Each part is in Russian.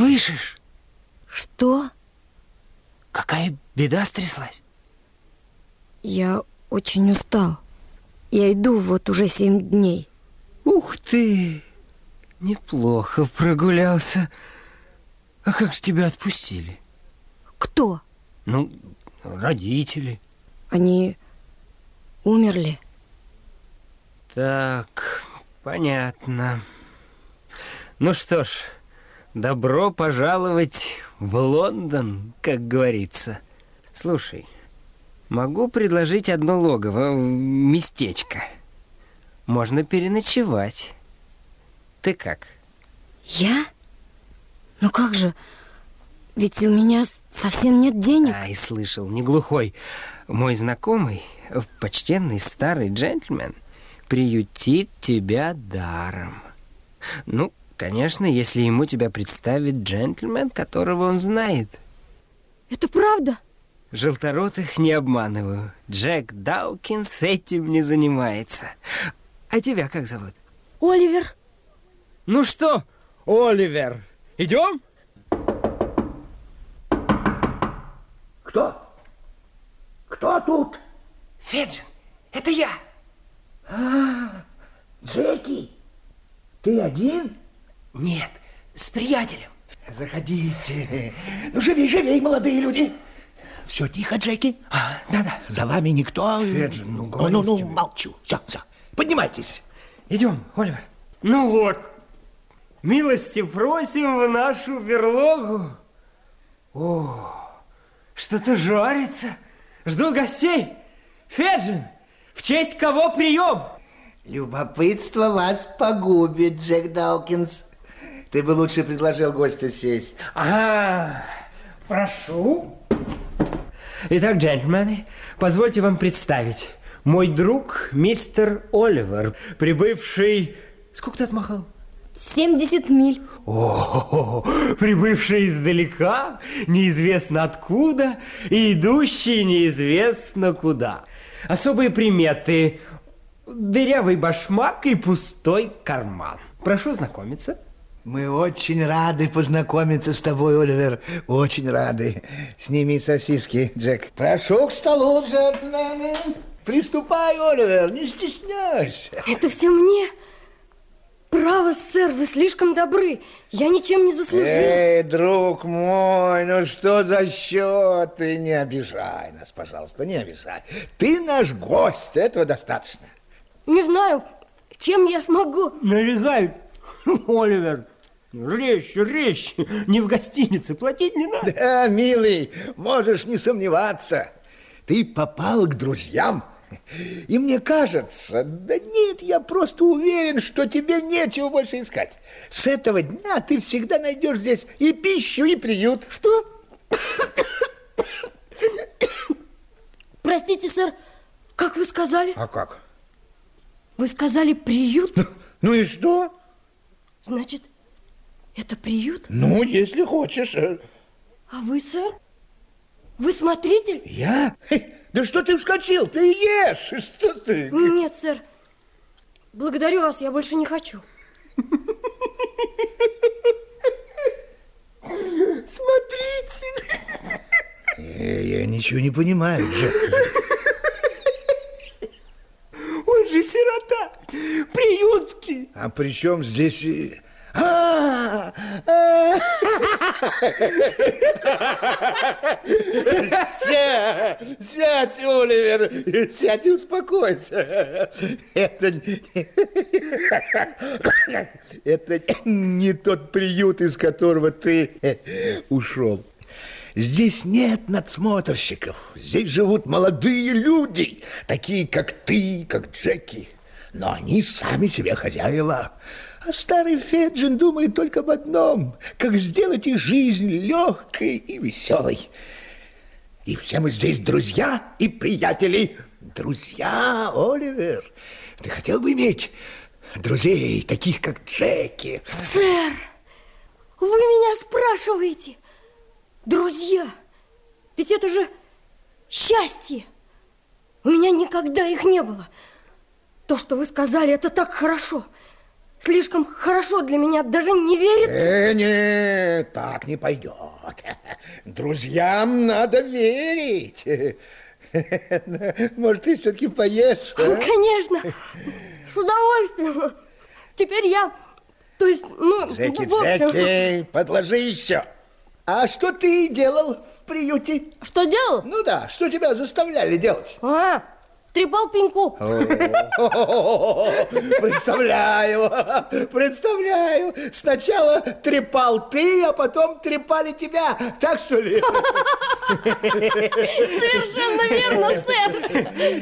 Слышишь? Что? Какая беда стряслась? Я очень устал. Я иду вот уже семь дней. Ух ты! Неплохо прогулялся. А как же тебя отпустили? Кто? Ну, родители. Они умерли. Так, понятно. Ну что ж, добро пожаловать в Лондон, как говорится. Слушай, могу предложить одно логово, местечко. Можно переночевать. Ты как? Я? Ну как же? Ведь у меня совсем нет денег. Ай, слышал, не глухой. Мой знакомый, почтенный старый джентльмен, приютит тебя даром. Ну, конечно, если ему тебя представит джентльмен, которого он знает. Это правда? Желторотых не обманываю. Джек Даукинс этим не занимается. А тебя как зовут? Оливер. Ну что, Оливер, идем? Кто? Кто тут? Феджин, это я. А, Джеки, ты один? Нет, с приятелем. Заходите. Ну, живей, живей, молодые люди. Все тихо, Джеки? А, да-да. За вами никто? Феджин, ну, ну, ну, ну тебе. молчу. Все, все. Поднимайтесь. Идем, Оливер. Ну вот, милости просим в нашу берлогу. О, что-то жарится. Жду гостей. Феджин, в честь кого прием? Любопытство вас погубит, Джек Даукинс. Ты бы лучше предложил гостю сесть. Ага, прошу. Итак, джентльмены, позвольте вам представить. Мой друг мистер Оливер, прибывший... Сколько ты отмахал? 70 миль. О, прибывший издалека, неизвестно откуда, и идущий неизвестно куда. Особые приметы. Дырявый башмак и пустой карман. Прошу знакомиться. Мы очень рады познакомиться с тобой, Оливер. Очень рады. Сними сосиски, Джек. Прошу к столу, джентльмены. Приступай, Оливер, не стесняйся. Это все мне? Право, сэр, вы слишком добры. Я ничем не заслужил. Эй, друг мой, ну что за счет? Ты не обижай нас, пожалуйста, не обижай. Ты наш гость, этого достаточно. Не знаю, чем я смогу. Налегай, Оливер. Резче, резче. Не в гостинице, платить не надо. Да, милый, можешь не сомневаться. Ты попал к друзьям. И мне кажется, да нет, я просто уверен, что тебе нечего больше искать. С этого дня ты всегда найдешь здесь и пищу, и приют. Что? Простите, сэр, как вы сказали? А как? Вы сказали приют? Ну и что? Значит, это приют? Ну, если хочешь. э. А вы, сэр? Вы смотритель? Я? Да что ты вскочил? Ты ешь! Что ты? Нет, сэр. Благодарю вас, я больше не хочу. Смотрите! Я, я ничего не понимаю, Джек. Он же сирота, приютский. А при чем здесь... Сядь, сядь, Оливер, сядь и успокойся. Это, это не тот приют, из которого ты ушел. Здесь нет надсмотрщиков. Здесь живут молодые люди, такие, как ты, как Джеки. Но они сами себе хозяева. А старый Феджин думает только об одном, как сделать их жизнь легкой и веселой. И все мы здесь друзья и приятели. Друзья, Оливер. Ты хотел бы иметь друзей, таких как Джеки? Сэр, вы меня спрашиваете? Друзья, ведь это же счастье. У меня никогда их не было. То, что вы сказали, это так хорошо. Слишком хорошо для меня, даже не верится. Э, нет, так не пойдет. Друзьям надо верить. Может, ты все-таки поешь? а? Конечно, с удовольствием. Теперь я, то есть, ну, Джеки, Джеки, подложи еще. А что ты делал в приюте? Что делал? Ну да, что тебя заставляли делать? А, трепал пеньку. Представляю, представляю. Сначала трепал ты, а потом трепали тебя. Так что ли? Совершенно верно, сэр.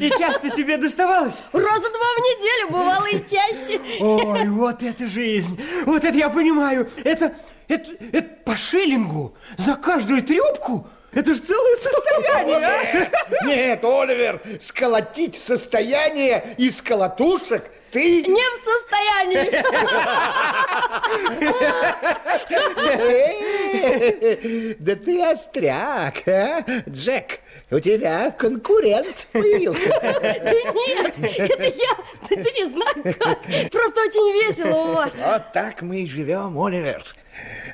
И часто тебе доставалось? Раза два в неделю, бывало и чаще. Ой, вот это жизнь! Вот это я понимаю! Это, это, это по шиллингу за каждую трюбку? Это же целое состояние, а? Нет, Оливер, сколотить состояние из колотушек ты... Не в состоянии. Да ты остряк, а? Джек, у тебя конкурент появился. Да нет, это я, да ты не знаю как. Просто очень весело у вас. Вот так мы и живем, Оливер.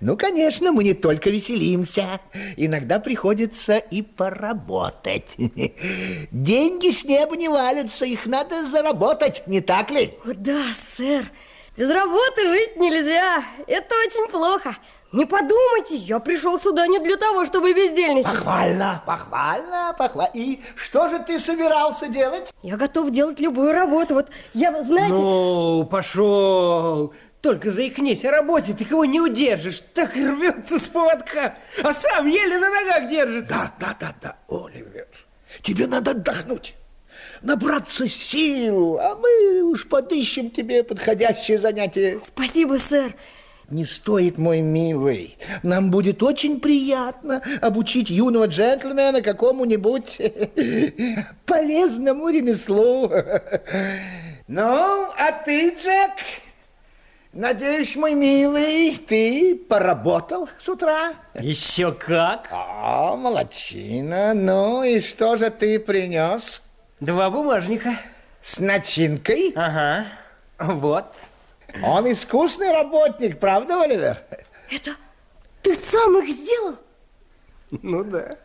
Ну, конечно, мы не только веселимся. Иногда приходится и поработать. Деньги с неба не валятся, их надо заработать, не так ли? О, да, сэр, без работы жить нельзя. Это очень плохо. Не подумайте, я пришел сюда не для того, чтобы бездельничать. Похвально, похвально, похвально. И что же ты собирался делать? Я готов делать любую работу. Вот я, знаете... Ну, пошел! Только заикнись о работе, ты кого не удержишь. Так и рвется с поводка, а сам еле на ногах держится. Да, да, да, да, Оливер, тебе надо отдохнуть, набраться сил, а мы уж подыщем тебе подходящее занятие. Спасибо, сэр. Не стоит, мой милый. Нам будет очень приятно обучить юного джентльмена какому-нибудь полезному ремеслу. Ну, а ты, Джек, надеюсь, мой милый, ты поработал с утра? Еще как? А, молодчина. Ну, и что же ты принес? Два бумажника. С начинкой? Ага, вот. Он искусный работник, правда, Оливер? Это ты сам их сделал? Ну да,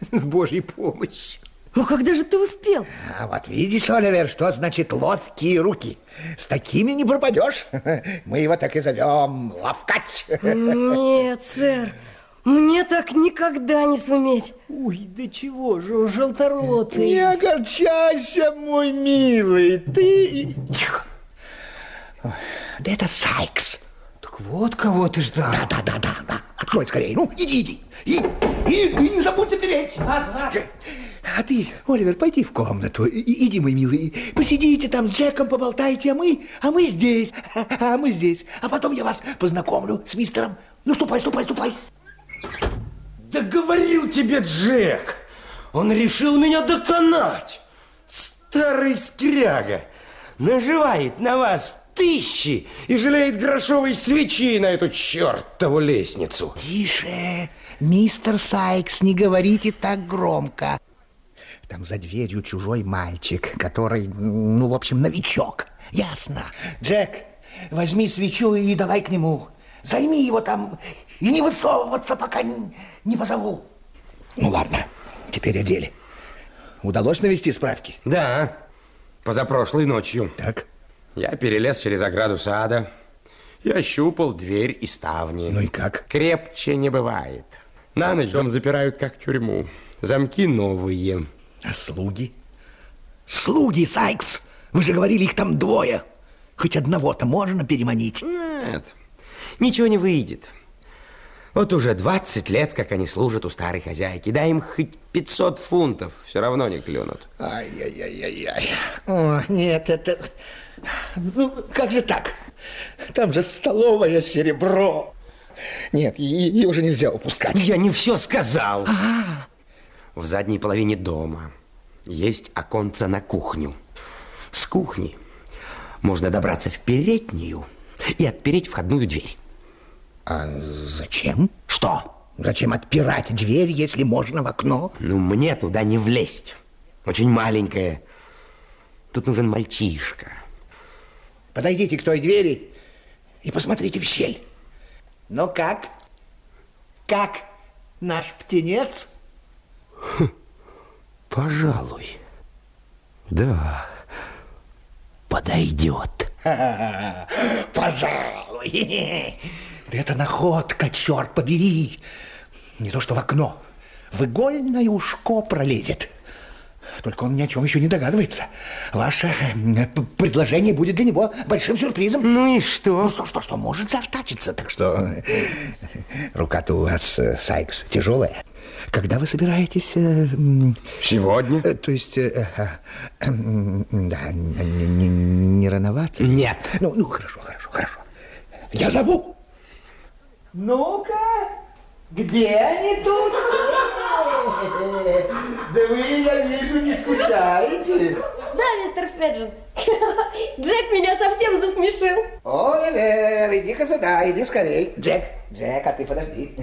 с божьей помощью. Ну, когда же ты успел? А вот видишь, Оливер, что значит ловкие руки. С такими не пропадешь. Мы его так и зовем ловкач. Нет, сэр, мне так никогда не суметь. Ой, да чего же он желторотый. Не огорчайся, мой милый, ты... Тихо. Да это Сайкс. Так вот кого ты ждал. Да, да, да, да, да. Открой скорее. Ну, иди, иди. И, и, и не забудь запереть. А ты, Оливер, пойди в комнату. И- Иди, мой милый. Посидите там с Джеком, поболтайте, а мы, а мы здесь. А мы здесь. А потом я вас познакомлю с мистером. Ну, ступай, ступай, ступай. Да говорил тебе, Джек, он решил меня доконать. Старый скряга наживает на вас тысячи и жалеет грошовой свечи на эту чертову лестницу. Тише, мистер Сайкс, не говорите так громко. Там за дверью чужой мальчик, который, ну, в общем, новичок. Ясно. Джек, возьми свечу и давай к нему. Займи его там и не высовываться, пока не, позову. Ну, ладно, теперь о деле. Удалось навести справки? Да, позапрошлой ночью. Так. Я перелез через ограду сада и ощупал дверь и ставни. Ну и как? Крепче не бывает. На ночь дом запирают, как тюрьму. Замки новые. А слуги? Слуги, Сайкс! Вы же говорили, их там двое. Хоть одного-то можно переманить. Нет, ничего не выйдет. Вот уже 20 лет, как они служат у старой хозяйки. Дай им хоть 500 фунтов, все равно не клюнут. Ай-яй-яй-яй. О, нет, это... Ну, как же так? Там же столовое серебро. Нет, ее уже нельзя упускать. Я не все сказал. В задней половине дома есть оконце на кухню. С кухни можно добраться в переднюю и отпереть входную дверь. А зачем? Что? Зачем отпирать дверь, если можно в окно? Ну, мне туда не влезть. Очень маленькая. Тут нужен мальчишка. Подойдите к той двери и посмотрите в щель. Ну как? Как наш птенец? Пожалуй. Да, подойдет. Пожалуй. Да это находка, черт побери. Не то что в окно. В игольное ушко пролезет. Только он ни о чем еще не догадывается. Ваше предложение будет для него большим сюрпризом. Ну и что? Ну что, что, что, может заортачиться. Так что э, рука-то у вас, э, Сайкс, тяжелая. Когда вы собираетесь... э, Сегодня? э, то есть, э, э, э, м, да, не, не- не рановато? Нет. Ну, ну, хорошо, хорошо, хорошо. Я зову. Ну-ка, где они тут? Да вы, я вижу, не скучаете. Да, мистер Феджин. Джек меня совсем засмешил. О, Эвер, иди-ка сюда, иди скорей. Джек, Джек, а ты подожди.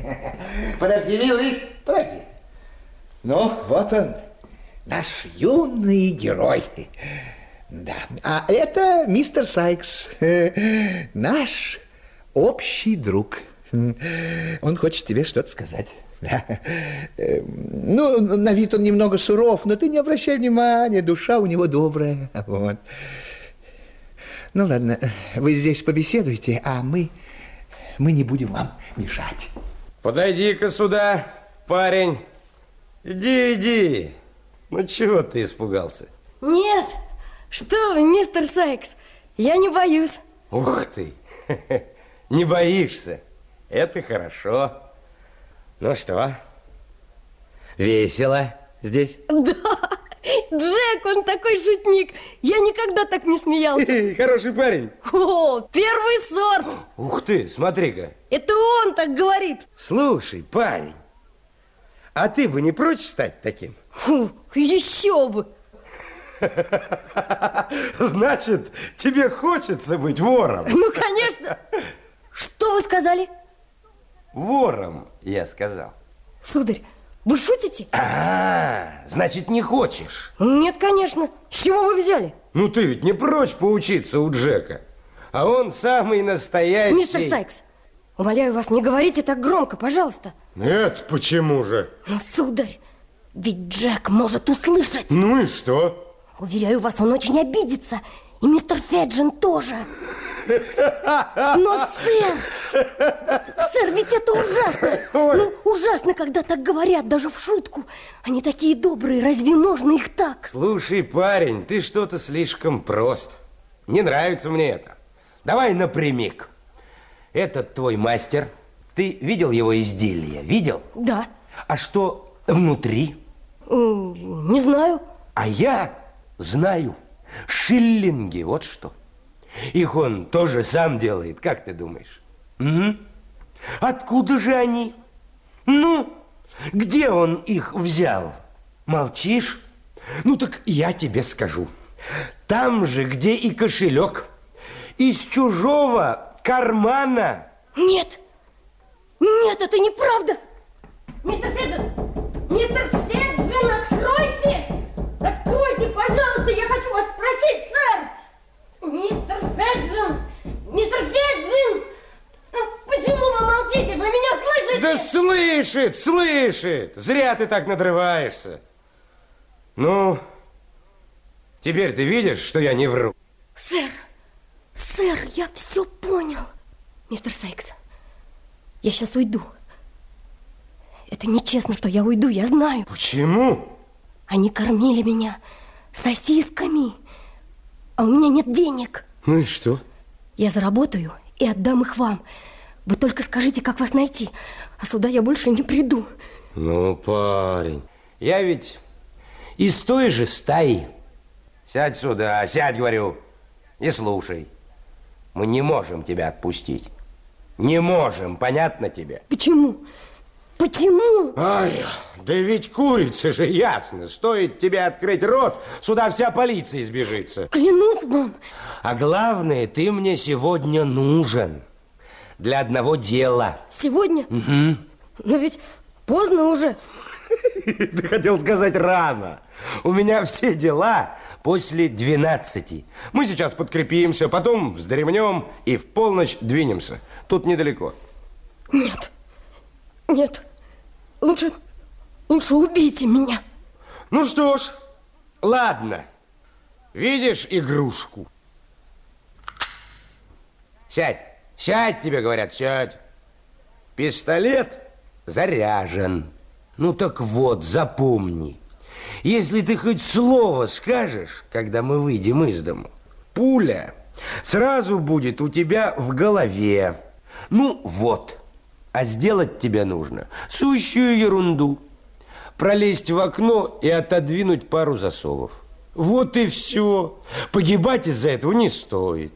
Подожди, милый, подожди. Ну, вот он, наш юный герой. Да, а это мистер Сайкс, наш общий друг. Он хочет тебе что-то сказать. Ну, на вид он немного суров, но ты не обращай внимания, душа у него добрая. Вот. Ну ладно, вы здесь побеседуйте, а мы, мы не будем вам мешать. Подойди-ка сюда, парень. Иди, иди. Ну чего ты испугался? Нет, что вы, мистер Сайкс, я не боюсь. Ух ты, не боишься. Это хорошо. Ну что, весело здесь? Да, Джек, он такой шутник. Я никогда так не смеялся. Хороший парень. О, первый сорт. Ух ты, смотри-ка. Это он так говорит. Слушай, парень, а ты бы не прочь стать таким? Фу, еще бы. Значит, тебе хочется быть вором. Ну, конечно. Что вы сказали? Вором, я сказал. Сударь, вы шутите? А, значит, не хочешь. Нет, конечно. С чего вы взяли? Ну, ты ведь не прочь поучиться у Джека. А он самый настоящий... Мистер Сайкс, умоляю вас, не говорите так громко, пожалуйста. Нет, почему же? Но, сударь, ведь Джек может услышать. Ну и что? Уверяю вас, он очень обидится. И мистер Феджин тоже. Но, сэр, сэр, ведь это ужасно. Ну, ужасно, когда так говорят, даже в шутку. Они такие добрые, разве можно их так? Слушай, парень, ты что-то слишком прост. Не нравится мне это. Давай напрямик. Этот твой мастер. Ты видел его изделие? Видел? Да, А что внутри? Не знаю. А я знаю. Шиллинги, вот что. Их он тоже сам делает, как ты думаешь? М? Откуда же они? Ну, где он их взял? Молчишь? Ну так я тебе скажу. Там же, где и кошелек. Из чужого кармана. Нет, нет, это неправда. Мистер Феджин, мистер Феджин, откройте! Откройте, пожалуйста, я хочу вас спросить, сэр! Мистер Феджин, мистер Феджин! Да слышит, слышит. Зря ты так надрываешься. Ну, теперь ты видишь, что я не вру. Сэр, сэр, я все понял. Мистер Сайкс, я сейчас уйду. Это нечестно, что я уйду, я знаю. Почему? Они кормили меня сосисками, а у меня нет денег. Ну и что? Я заработаю и отдам их вам. Вы только скажите, как вас найти, а сюда я больше не приду. Ну, парень, я ведь из той же стаи. Сядь сюда, сядь, говорю, и слушай. Мы не можем тебя отпустить. Не можем, понятно тебе? Почему? Почему? Ай, да ведь курица же ясно. Стоит тебе открыть рот, сюда вся полиция сбежится. Клянусь вам, А главное, ты мне сегодня нужен. Для одного дела. сегодня... Но ведь поздно уже. Ты хотел сказать рано. У меня все дела после 12. Мы сейчас подкрепимся, потом вздремнем и в полночь двинемся. Тут недалеко. Нет, нет, лучше, лучше убейте меня. Ну что ж, ладно. Видишь игрушку? Сядь, сядь, тебе говорят, сядь. Пистолет заряжен. Ну так вот, запомни. Если ты хоть слово скажешь, когда мы выйдем из дому, пуля сразу будет у тебя в голове. Ну вот, а сделать тебе нужно сущую ерунду. Пролезть в окно и отодвинуть пару засовов. Вот и все. Погибать из-за этого не стоит.